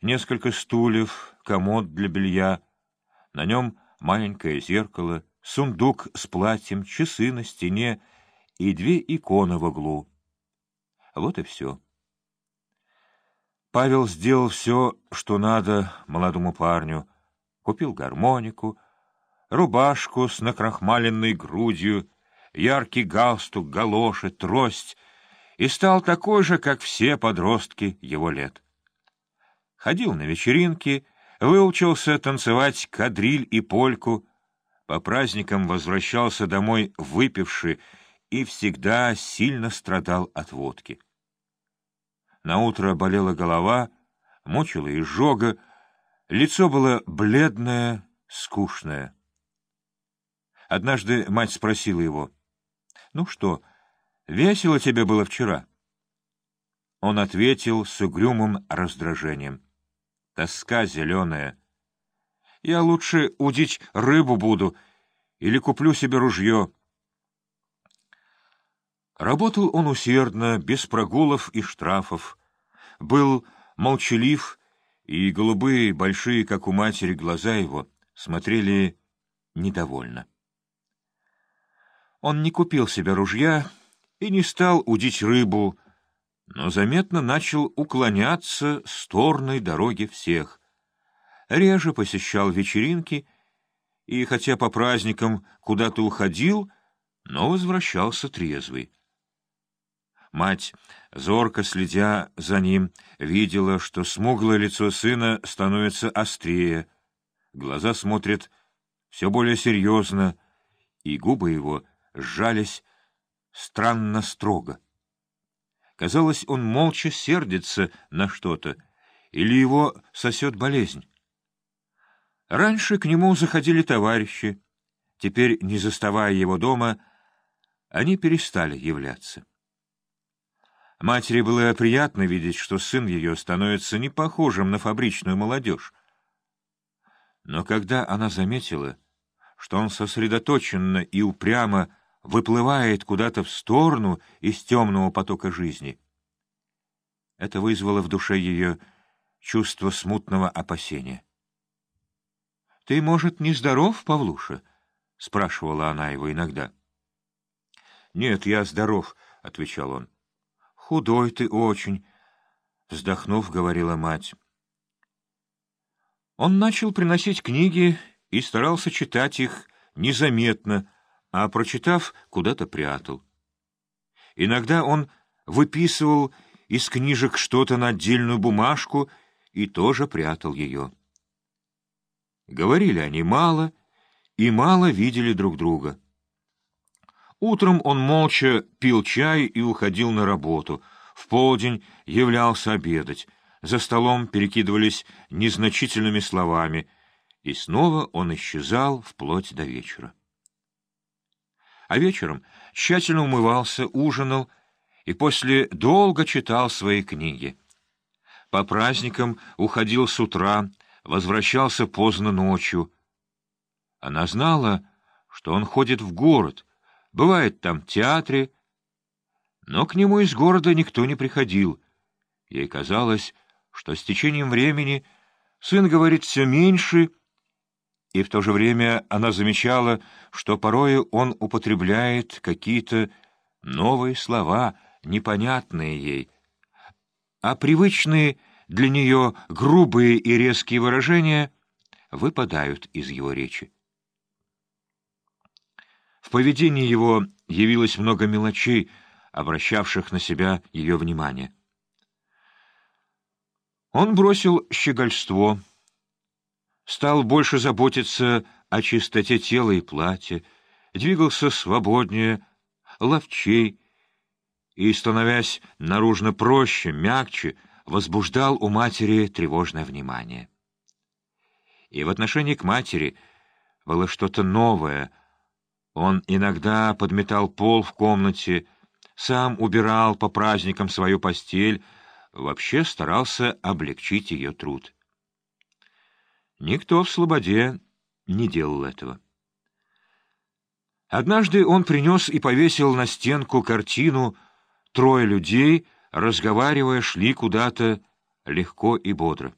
несколько стульев, комод для белья, на нем маленькое зеркало, сундук с платьем, часы на стене и две иконы в углу. Вот и все. Павел сделал все, что надо молодому парню. Купил гармонику, рубашку с накрахмаленной грудью, яркий галстук, галоши, трость и стал такой же, как все подростки его лет. Ходил на вечеринки, выучился танцевать кадриль и польку, по праздникам возвращался домой выпивший и всегда сильно страдал от водки. Наутро болела голова, мучила изжога, лицо было бледное, скучное. Однажды мать спросила его, «Ну что, весело тебе было вчера?» Он ответил с угрюмым раздражением, «Тоска зеленая. Я лучше удить рыбу буду или куплю себе ружье». Работал он усердно, без прогулов и штрафов. Был молчалив, и голубые, большие, как у матери, глаза его смотрели недовольно. Он не купил себе ружья и не стал удить рыбу, но заметно начал уклоняться с торной дороги всех. Реже посещал вечеринки и, хотя по праздникам куда-то уходил, но возвращался трезвый. Мать, зорко следя за ним, видела, что смуглое лицо сына становится острее, глаза смотрят все более серьезно, и губы его сжались странно строго. Казалось, он молча сердится на что-то, или его сосет болезнь. Раньше к нему заходили товарищи, теперь, не заставая его дома, они перестали являться. Матери было приятно видеть, что сын ее становится не похожим на фабричную молодежь. Но когда она заметила, что он сосредоточенно и упрямо выплывает куда-то в сторону из темного потока жизни, это вызвало в душе ее чувство смутного опасения. — Ты, может, не здоров, Павлуша? — спрашивала она его иногда. — Нет, я здоров, — отвечал он. — Худой ты очень, — вздохнув, говорила мать. Он начал приносить книги и старался читать их незаметно, а, прочитав, куда-то прятал. Иногда он выписывал из книжек что-то на отдельную бумажку и тоже прятал ее. Говорили они мало и мало видели друг друга. Утром он молча пил чай и уходил на работу. В полдень являлся обедать. За столом перекидывались незначительными словами, и снова он исчезал вплоть до вечера. А вечером тщательно умывался, ужинал и после долго читал свои книги. По праздникам уходил с утра, возвращался поздно ночью. Она знала, что он ходит в город — бывает там в театре, но к нему из города никто не приходил. Ей казалось, что с течением времени сын говорит все меньше, и в то же время она замечала, что порою он употребляет какие-то новые слова, непонятные ей, а привычные для нее грубые и резкие выражения выпадают из его речи. В поведении его явилось много мелочей, обращавших на себя ее внимание. Он бросил щегольство, стал больше заботиться о чистоте тела и платья, двигался свободнее, ловчей и, становясь наружно проще, мягче, возбуждал у матери тревожное внимание. И в отношении к матери было что-то новое — он иногда подметал пол в комнате, сам убирал по праздникам свою постель, вообще старался облегчить ее труд. Никто в Слободе не делал этого. Однажды он принес и повесил на стенку картину «Трое людей, разговаривая, шли куда-то легко и бодро».